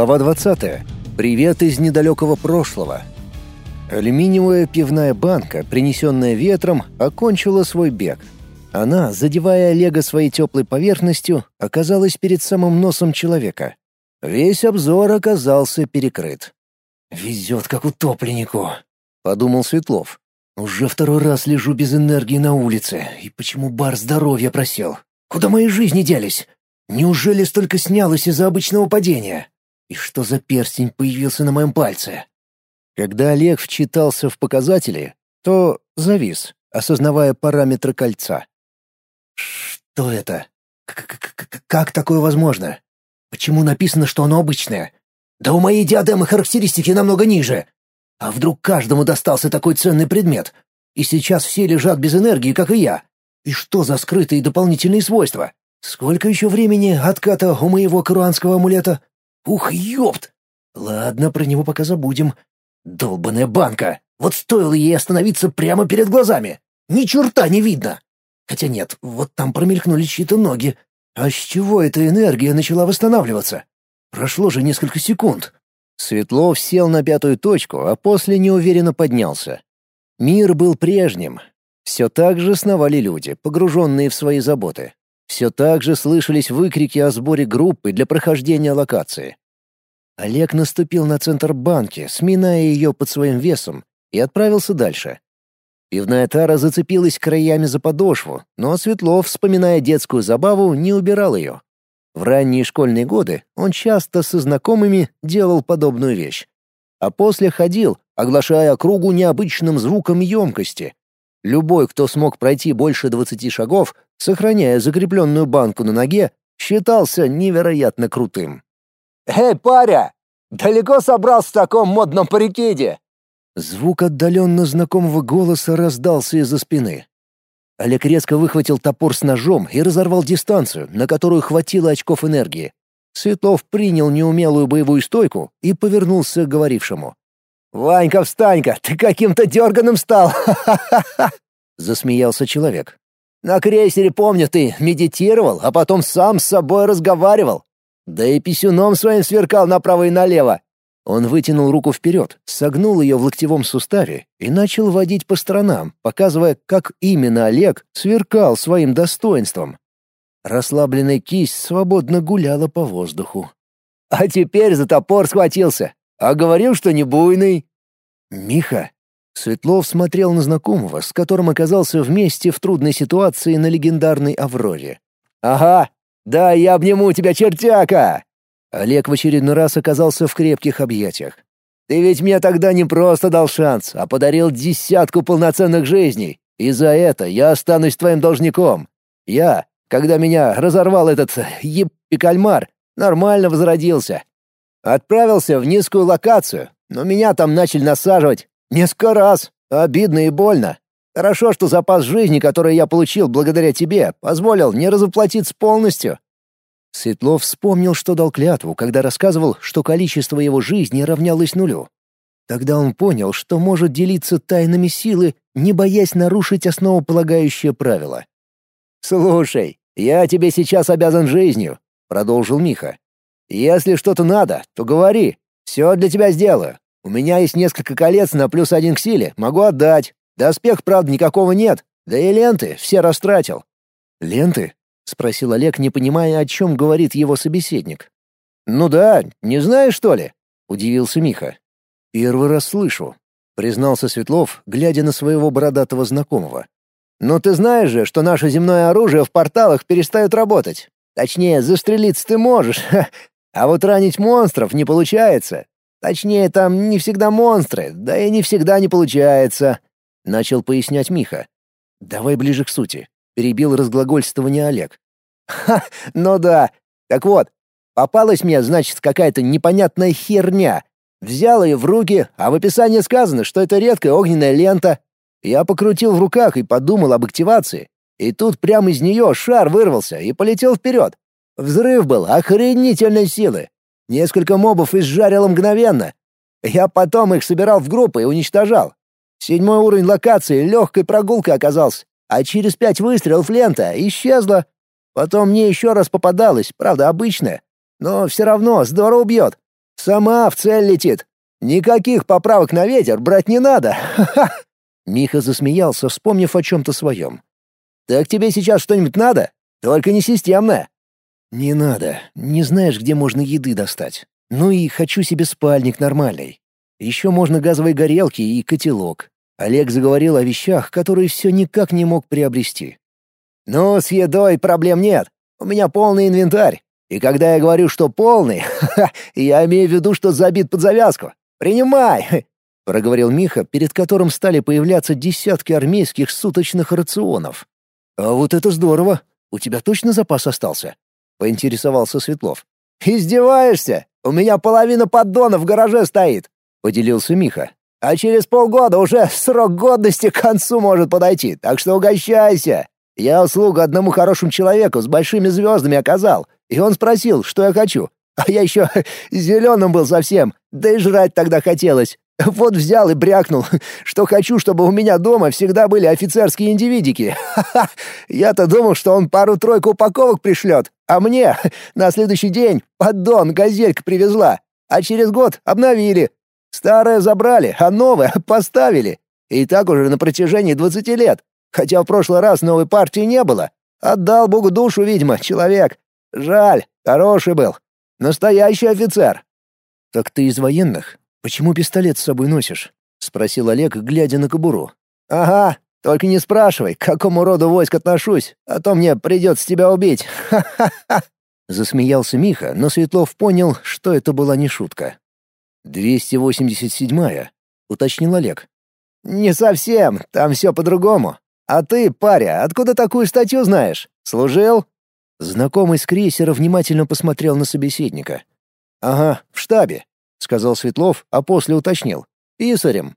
Глава 20. Привет из недалекого прошлого. Алюминиевая пивная банка, принесенная ветром, окончила свой бег. Она, задевая Олега своей теплой поверхностью, оказалась перед самым носом человека. Весь обзор оказался перекрыт. «Везет, как утопленнику», — подумал Светлов. «Уже второй раз лежу без энергии на улице, и почему бар здоровья просел? Куда мои жизни делись? Неужели столько снялось из-за обычного падения? И что за перстень появился на моем пальце?» Когда Олег вчитался в показатели, то завис, осознавая параметры кольца. «Что это? К -к -к как такое возможно? Почему написано, что оно обычное? Да у моей диадемы характеристики намного ниже. А вдруг каждому достался такой ценный предмет? И сейчас все лежат без энергии, как и я. И что за скрытые дополнительные свойства? Сколько еще времени отката у моего каруанского амулета? Ух, ёпт! Ладно, про него пока забудем. Долбаная банка! Вот стоило ей остановиться прямо перед глазами. Ни черта не видно. Хотя нет, вот там промелькнули чьи-то ноги. А с чего эта энергия начала восстанавливаться? Прошло же несколько секунд. Светлов сел на пятую точку, а после неуверенно поднялся. Мир был прежним. Все так же сновали люди, погруженные в свои заботы. Все так же слышались выкрики о сборе группы для прохождения локации. Олег наступил на центр банки, сминая ее под своим весом, и отправился дальше. Пивная тара зацепилась краями за подошву, но Светлов, вспоминая детскую забаву, не убирал ее. В ранние школьные годы он часто со знакомыми делал подобную вещь. А после ходил, оглашая округу необычным звуком емкости. Любой, кто смог пройти больше двадцати шагов, сохраняя закрепленную банку на ноге, считался невероятно крутым. «Эй, паря! Далеко собрался в таком модном парикиде?» Звук отдаленно знакомого голоса раздался из-за спины. Олег резко выхватил топор с ножом и разорвал дистанцию, на которую хватило очков энергии. Светлов принял неумелую боевую стойку и повернулся к говорившему. «Ванька, встань-ка, ты каким-то дерганым стал! Ха-ха-ха!» — засмеялся человек. «На крейсере, помню, ты медитировал, а потом сам с собой разговаривал. Да и писюном своим сверкал направо и налево. Он вытянул руку вперед, согнул ее в локтевом суставе и начал водить по сторонам, показывая, как именно Олег сверкал своим достоинством. Расслабленная кисть свободно гуляла по воздуху. «А теперь за топор схватился! А говорил, что не буйный!» «Миха!» Светлов смотрел на знакомого, с которым оказался вместе в трудной ситуации на легендарной «Авроре». «Ага! Да, я обниму тебя, чертяка!» Олег в очередной раз оказался в крепких объятиях. «Ты ведь мне тогда не просто дал шанс, а подарил десятку полноценных жизней, и за это я останусь твоим должником. Я, когда меня разорвал этот еб***й кальмар, нормально возродился. Отправился в низкую локацию, но меня там начали насаживать. Несколько раз. Обидно и больно. Хорошо, что запас жизни, который я получил благодаря тебе, позволил не разоплатиться полностью. Светлов вспомнил, что дал клятву, когда рассказывал, что количество его жизни равнялось нулю. Тогда он понял, что может делиться тайнами силы, не боясь нарушить основополагающее правило. «Слушай, я тебе сейчас обязан жизнью», — продолжил Миха. «Если что-то надо, то говори. Все для тебя сделаю. У меня есть несколько колец на плюс один к силе, могу отдать. Доспех, правда, никакого нет. Да и ленты все растратил». «Ленты?» — спросил Олег, не понимая, о чем говорит его собеседник. «Ну да, не знаешь, что ли?» — удивился Миха. «Первый раз слышу», — признался Светлов, глядя на своего бородатого знакомого. «Ну ты знаешь же, что наше земное оружие в порталах перестает работать. Точнее, застрелиться ты можешь, а вот ранить монстров не получается. Точнее, там не всегда монстры, да и не всегда не получается», — начал пояснять Миха. «Давай ближе к сути перебил разглагольствование Олег. «Ха, ну да. Так вот, попалась мне, значит, какая-то непонятная херня. Взял ее в руки, а в описании сказано, что это редкая огненная лента. Я покрутил в руках и подумал об активации. И тут прямо из нее шар вырвался и полетел вперед. Взрыв был охренительной силы. Несколько мобов изжарило мгновенно. Я потом их собирал в группы и уничтожал. Седьмой уровень локации легкой прогулкой оказался а через пять выстрелов лента исчезла. Потом мне еще раз попадалась, правда, обычная, но все равно здорово бьет. Сама в цель летит. Никаких поправок на ветер брать не надо. Ха-ха!» Миха засмеялся, вспомнив о чем-то своем. «Так тебе сейчас что-нибудь надо? Только не системное». «Не надо. Не знаешь, где можно еды достать. Ну и хочу себе спальник нормальный. Еще можно газовые горелки и котелок. Олег заговорил о вещах, которые все никак не мог приобрести. «Ну, с едой проблем нет. У меня полный инвентарь. И когда я говорю, что полный, я имею в виду, что забит под завязку. Принимай!» — проговорил Миха, перед которым стали появляться десятки армейских суточных рационов. «А вот это здорово! У тебя точно запас остался?» — поинтересовался Светлов. «Издеваешься? У меня половина поддона в гараже стоит», — поделился Миха. «А через полгода уже срок годности к концу может подойти, так что угощайся. Я услугу одному хорошему человеку с большими звездами оказал, и он спросил, что я хочу. А я еще зеленым был совсем, да и жрать тогда хотелось. Вот взял и брякнул, что хочу, чтобы у меня дома всегда были офицерские индивидики. Я-то думал, что он пару-тройку упаковок пришлет, а мне на следующий день поддон газелька привезла, а через год обновили. Старое забрали, а новое поставили. И так уже на протяжении двадцати лет. Хотя в прошлый раз новой партии не было. Отдал Богу душу, видимо, человек. Жаль, хороший был. Настоящий офицер. Так ты из военных? «Почему пистолет с собой носишь?» — спросил Олег, глядя на кобуру. «Ага, только не спрашивай, к какому роду войск отношусь, а то мне придется тебя убить. Ха-ха-ха!» Засмеялся Миха, но Светлов понял, что это была не шутка. «287-я», — уточнил Олег. «Не совсем, там все по-другому. А ты, паря, откуда такую статью знаешь? Служил?» Знакомый с крейсера внимательно посмотрел на собеседника. «Ага, в штабе. — сказал Светлов, а после уточнил. «Писарем».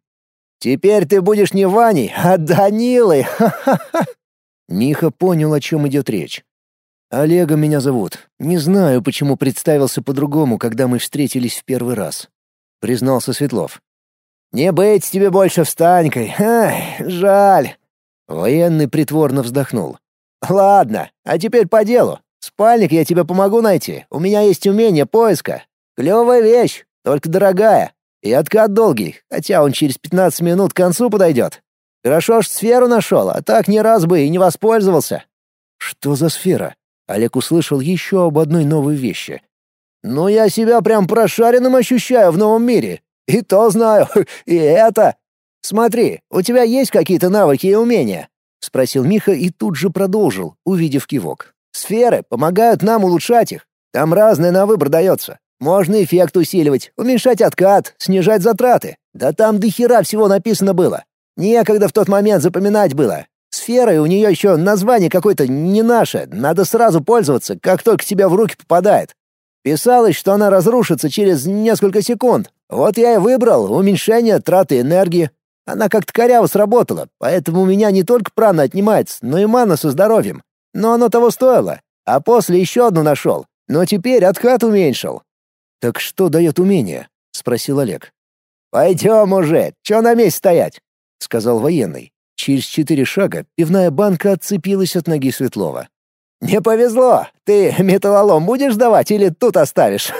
«Теперь ты будешь не Ваней, а Данилой! Ха-ха-ха!» Миха понял, о чем идет речь. «Олега меня зовут. Не знаю, почему представился по-другому, когда мы встретились в первый раз», — признался Светлов. «Не быть тебе больше встанькой. Ай, жаль». Военный притворно вздохнул. «Ладно, а теперь по делу. Спальник я тебе помогу найти. У меня есть умение поиска. Клевая вещь. Только дорогая. И откат долгий, хотя он через 15 минут к концу подойдет. Хорошо ж сферу нашел, а так ни раз бы и не воспользовался». «Что за сфера?» Олег услышал еще об одной новой вещи. «Ну, я себя прям прошаренным ощущаю в новом мире. И то знаю, и это. Смотри, у тебя есть какие-то навыки и умения?» — спросил Миха и тут же продолжил, увидев кивок. «Сферы помогают нам улучшать их. Там разное на выбор дается. Можно эффект усиливать, уменьшать откат, снижать затраты. Да там до хера всего написано было. Некогда в тот момент запоминать было. Сфера, и у нее еще название какое-то не наше. Надо сразу пользоваться, как только тебе в руки попадает. Писалось, что она разрушится через несколько секунд. Вот я и выбрал уменьшение траты энергии. Она как-то коряво сработала, поэтому у меня не только прана отнимается, но и мана со здоровьем. Но оно того стоило. А после еще одну нашел. Но теперь откат уменьшил. «Так что дает умение?» — спросил Олег. «Пойдем уже, чё на месте стоять?» — сказал военный. Через четыре шага пивная банка отцепилась от ноги Светлова. «Не повезло! Ты металлолом будешь давать или тут оставишь?»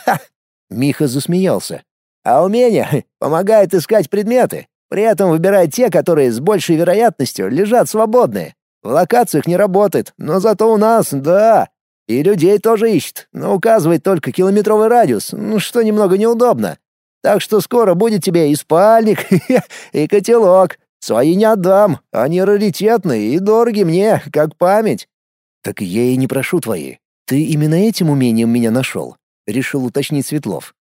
Миха засмеялся. «А умение помогает искать предметы, при этом выбирать те, которые с большей вероятностью лежат свободные. В локациях не работает, но зато у нас, да, и людей тоже ищет, но указывает только километровый радиус, ну, что немного неудобно. Так что скоро будет тебе и спальник, и котелок. Свои не отдам, они раритетные и дороги мне, как память». «Так я и не прошу твои. Ты именно этим умением меня нашел?» — решил уточнить Светлов.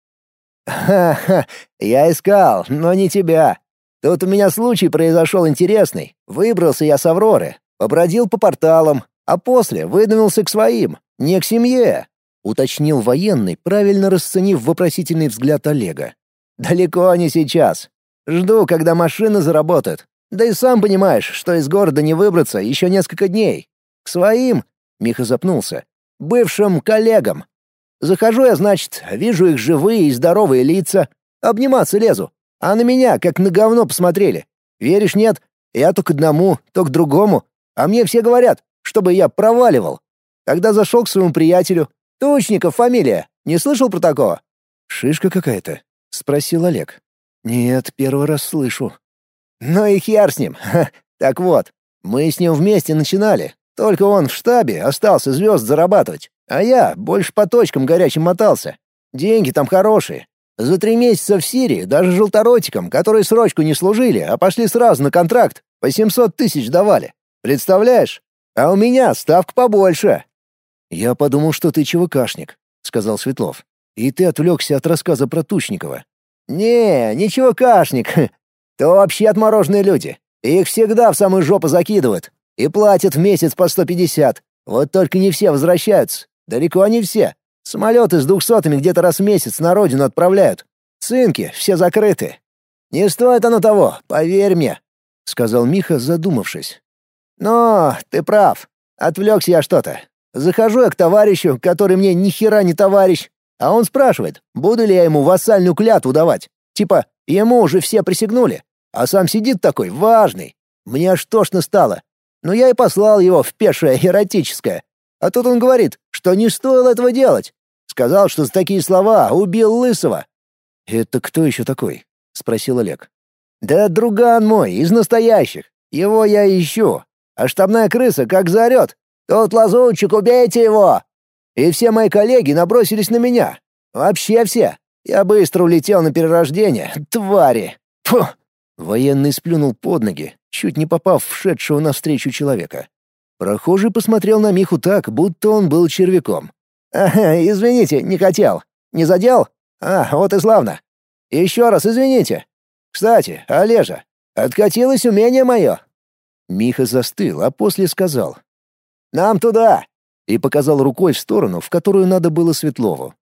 «Ха-ха, я искал, но не тебя. Тут у меня случай произошел интересный. Выбрался я с Авроры, побродил по порталам, а после выдвинулся к своим. «Не к семье», — уточнил военный, правильно расценив вопросительный взгляд Олега. «Далеко не сейчас. Жду, когда машина заработает. Да и сам понимаешь, что из города не выбраться еще несколько дней. К своим...» — Миха запнулся. «Бывшим коллегам. Захожу я, значит, вижу их живые и здоровые лица. Обниматься лезу. А на меня, как на говно, посмотрели. Веришь, нет? Я то к одному, то к другому. А мне все говорят, чтобы я проваливал. Тогда зашел к своему приятелю. Тучников фамилия. Не слышал про такого? «Шишка какая-то?» — спросил Олег. «Нет, первый раз слышу». «Ну и хер с ним. Так вот, мы с ним вместе начинали. Только он в штабе остался звезд зарабатывать, а я больше по точкам горячим мотался. Деньги там хорошие. За три месяца в Сирии даже желторотикам, которые срочку не служили, а пошли сразу на контракт, по 700 тысяч давали. Представляешь? А у меня ставка побольше. «Я подумал, что ты ЧВКшник», — сказал Светлов. «И ты отвлекся от рассказа про Тучникова». «Не, не ЧВКшник. То вообще отмороженные люди. Их всегда в самую жопу закидывают. И платят в месяц по 150. Вот только не все возвращаются. Далеко не все. Самолеты с двухсотыми где-то раз в месяц на родину отправляют. Цинки, все закрыты. Не стоит оно того, поверь мне», — сказал Миха, задумавшись. «Но ты прав. Отвлекся я что-то. Захожу я к товарищу, который мне ни хера не товарищ, а он спрашивает, буду ли я ему вассальную клятву давать. Типа, ему уже все присягнули, а сам сидит такой, важный. Мне аж тошно стало. Но я и послал его в пешее эротическое. А тут он говорит, что не стоило этого делать. Сказал, что за такие слова убил Лысого. «Это кто еще такой?» — спросил Олег. «Да друган мой, из настоящих. Его я ищу. А штабная крыса как заорет. «Тут лазутчик, убейте его!» И все мои коллеги набросились на меня. Вообще все. Я быстро улетел на перерождение. Твари! Фу! Военный сплюнул под ноги, чуть не попав в шедшего навстречу человека. Прохожий посмотрел на Миху так, будто он был червяком. «Ага, извините, не хотел. Не задел? А, вот и славно. Еще раз извините. Кстати, Олежа, откатилось умение мое». Миха застыл, а после сказал. Нам туда!» и показал рукой в сторону, в которую надо было Светлову.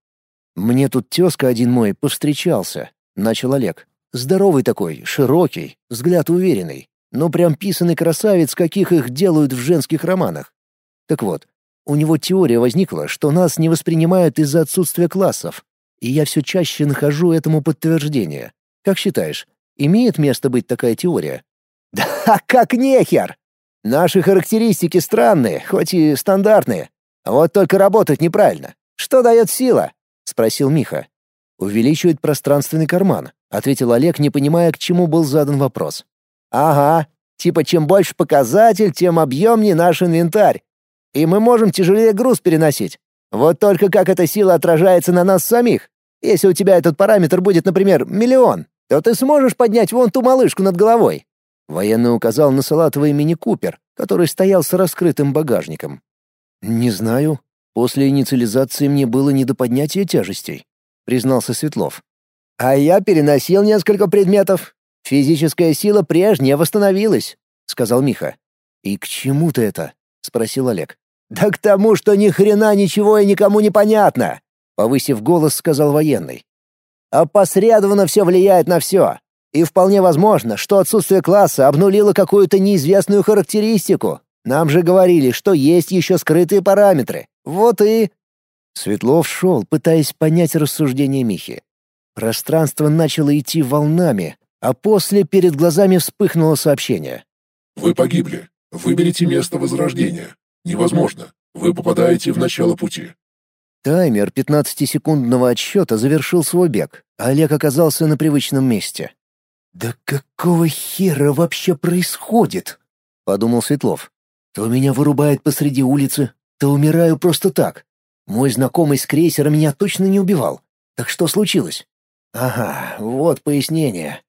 «Мне тут тезка один мой повстречался», — начал Олег. «Здоровый такой, широкий, взгляд уверенный, но прям писанный красавец, каких их делают в женских романах. Так вот, у него теория возникла, что нас не воспринимают из-за отсутствия классов, и я все чаще нахожу этому подтверждение. Как считаешь, имеет место быть такая теория?» «Да как нехер!» Наши характеристики странные, хоть и стандартные. Вот только работают неправильно. Что дает сила?» — спросил Миха. «Увеличивает пространственный карман», — ответил Олег, не понимая, к чему был задан вопрос. «Ага. Типа чем больше показатель, тем объемнее наш инвентарь. И мы можем тяжелее груз переносить. Вот только как эта сила отражается на нас самих. Если у тебя этот параметр будет, например, миллион, то ты сможешь поднять вон ту малышку над головой. Военный указал на салатовый мини-купер, который стоял с раскрытым багажником. «Не знаю. После инициализации мне было не до поднятия тяжестей», — признался Светлов. «А я переносил несколько предметов. Физическая сила прежняя восстановилась», — сказал Миха. «И к чему ты это?» — спросил Олег. «Да к тому, что ни хрена ничего и никому не понятно», — повысив голос, сказал военный. «Опосредованно все влияет на все. И вполне возможно, что отсутствие класса обнулило какую-то неизвестную характеристику. Нам же говорили, что есть еще скрытые параметры. Вот и...» Светлов шел, пытаясь понять рассуждения Михи. Пространство начало идти волнами, а после перед глазами вспыхнуло сообщение. «Вы погибли. Выберите место возрождения. Невозможно. Вы попадаете в начало пути». Таймер 15-секундного отсчета завершил свой бег, Олег оказался на привычном месте. «Да какого хера вообще происходит?» — подумал Светлов. «То меня вырубает посреди улицы, то умираю просто так. Мой знакомый с крейсера меня точно не убивал. Так что случилось?» «Ага, вот пояснение».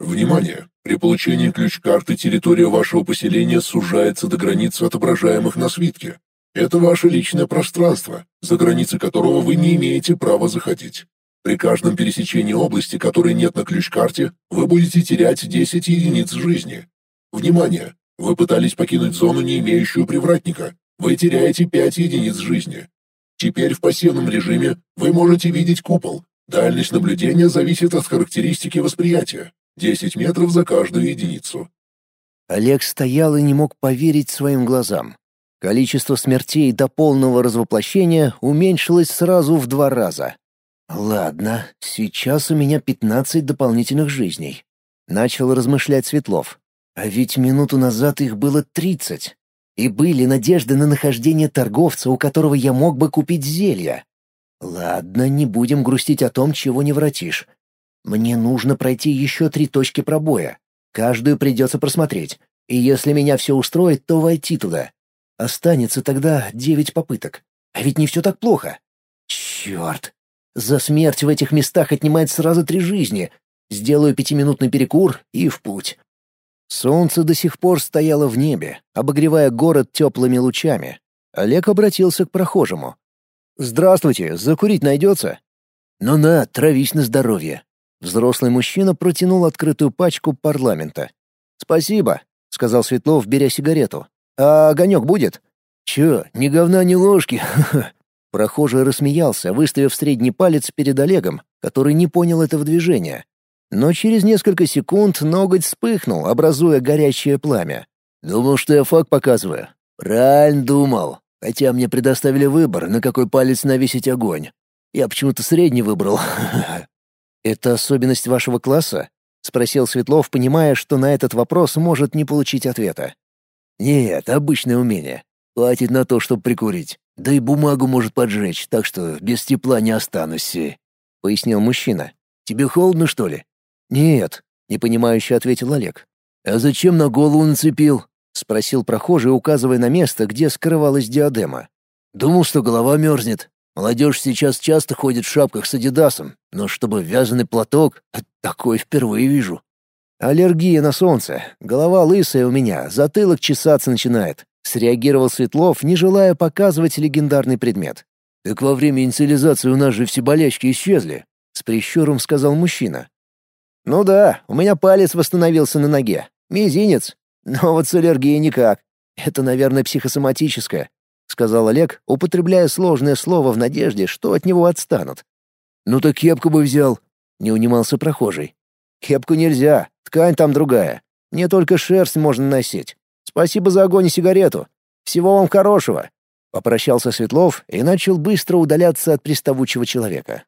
«Внимание! При получении ключ-карты территория вашего поселения сужается до границы отображаемых на свитке. Это ваше личное пространство, за границы которого вы не имеете права заходить. При каждом пересечении области, которой нет на ключ-карте, вы будете терять 10 единиц жизни. Внимание! Вы пытались покинуть зону, не имеющую привратника. Вы теряете 5 единиц жизни. Теперь в пассивном режиме вы можете видеть купол. Дальность наблюдения зависит от характеристики восприятия. 10 метров за каждую единицу. Олег стоял и не мог поверить своим глазам. Количество смертей до полного развоплощения уменьшилось сразу в два раза. «Ладно, сейчас у меня пятнадцать дополнительных жизней», — начал размышлять Светлов. «А ведь минуту назад их было тридцать. И были надежды на нахождение торговца, у которого я мог бы купить зелья. Ладно, не будем грустить о том, чего не воротишь. Мне нужно пройти еще три точки пробоя. Каждую придется просмотреть. И если меня все устроит, то войти туда. Останется тогда девять попыток. А ведь не все так плохо. Черт! За смерть в этих местах отнимает сразу три жизни. Сделаю пятиминутный перекур и в путь. Солнце до сих пор стояло в небе, обогревая город теплыми лучами. Олег обратился к прохожему. «Здравствуйте, закурить найдется?» «Ну на, травись на здоровье». Взрослый мужчина протянул открытую пачку парламента. «Спасибо», — сказал Светлов, беря сигарету. «А огонек будет?» «Чё, ни говна, ни ложки?» Прохожий рассмеялся, выставив средний палец перед Олегом, который не понял этого движения. Но через несколько секунд ноготь вспыхнул, образуя горящее пламя. «Думал, что я факт показываю?» «Правильно думал. Хотя мне предоставили выбор, на какой палец навесить огонь. Я почему-то средний выбрал». «Это особенность вашего класса?» — спросил Светлов, понимая, что на этот вопрос может не получить ответа. «Нет, обычное умение. Хватит на то, чтобы прикурить. Да и бумагу может поджечь, так что без тепла не останусь», — пояснил мужчина. «Тебе холодно, что ли?» «Нет», — непонимающе ответил Олег. «А зачем на голову нацепил?» — спросил прохожий, указывая на место, где скрывалась диадема. «Думал, что голова мерзнет. Молодежь сейчас часто ходит в шапках с адидасом, но чтобы вязаный платок, такой впервые вижу». «Аллергия на солнце. Голова лысая у меня, затылок чесаться начинает», — среагировал Светлов, не желая показывать легендарный предмет. «Так во время инициализации у нас же все болячки исчезли», — с прищуром сказал мужчина. «Ну да, у меня палец восстановился на ноге. Мизинец. Но вот с аллергией никак. Это, наверное, психосоматическое», — сказал Олег, употребляя сложное слово в надежде, что от него отстанут. «Ну так кепку бы взял», — не унимался прохожий. «Кепку нельзя, ткань там другая. Мне только шерсть можно носить. Спасибо за огонь и сигарету. Всего вам хорошего». Попрощался Светлов и начал быстро удаляться от приставучего человека.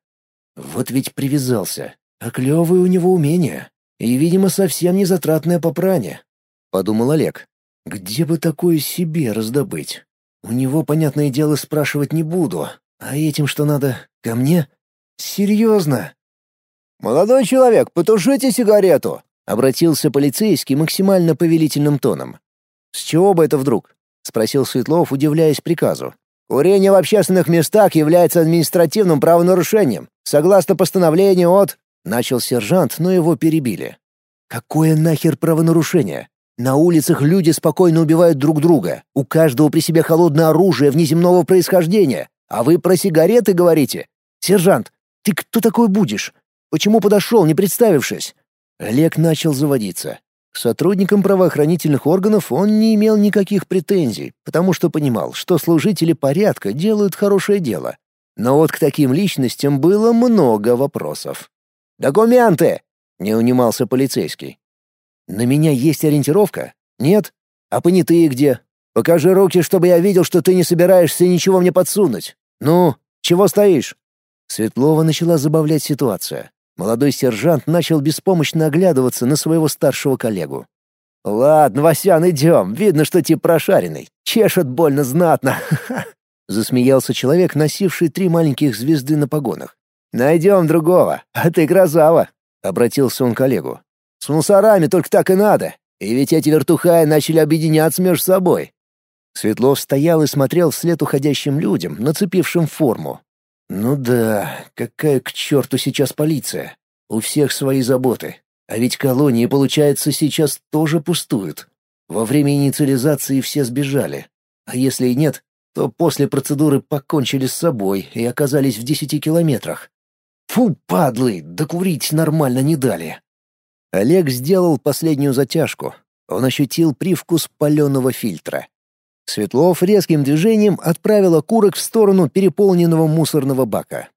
Вот ведь привязался. А клевые у него умения. И, видимо, совсем не затратное попрание. Подумал Олег. Где бы такое себе раздобыть? У него, понятное дело, спрашивать не буду. А этим что надо? Ко мне? Серьезно? «Молодой человек, потушите сигарету!» — обратился полицейский максимально повелительным тоном. «С чего бы это вдруг?» — спросил Светлов, удивляясь приказу. «Курение в общественных местах является административным правонарушением, согласно постановлению от...» Начал сержант, но его перебили. «Какое нахер правонарушение? На улицах люди спокойно убивают друг друга. У каждого при себе холодное оружие внеземного происхождения. А вы про сигареты говорите? Сержант, ты кто такой будешь? Почему подошел, не представившись?» Олег начал заводиться. К сотрудникам правоохранительных органов он не имел никаких претензий, потому что понимал, что служители порядка делают хорошее дело. Но вот к таким личностям было много вопросов. «Документы!» — не унимался полицейский. «На меня есть ориентировка? Нет? А понятые где? Покажи руки, чтобы я видел, что ты не собираешься ничего мне подсунуть. Ну, чего стоишь?» Светлова начала забавлять ситуацию. Молодой сержант начал беспомощно оглядываться на своего старшего коллегу. «Ладно, Васян, идем. Видно, что тип прошаренный. Чешет больно знатно. Засмеялся человек, носивший три маленьких звезды на погонах. «Найдем другого, а ты красава!» — обратился он к коллегу. «С мусорами только так и надо, и ведь эти вертухаи начали объединяться между собой». Светлов стоял и смотрел вслед уходящим людям, нацепившим форму. «Ну да, какая к черту сейчас полиция? У всех свои заботы. А ведь колонии, получается, сейчас тоже пустуют. Во время инициализации все сбежали. А если и нет, то после процедуры покончили с собой и оказались в десяти километрах. Фу, падлы, докурить нормально не дали. Олег сделал последнюю затяжку. Он ощутил привкус паленого фильтра. Светлов резким движением отправил окурок в сторону переполненного мусорного бака.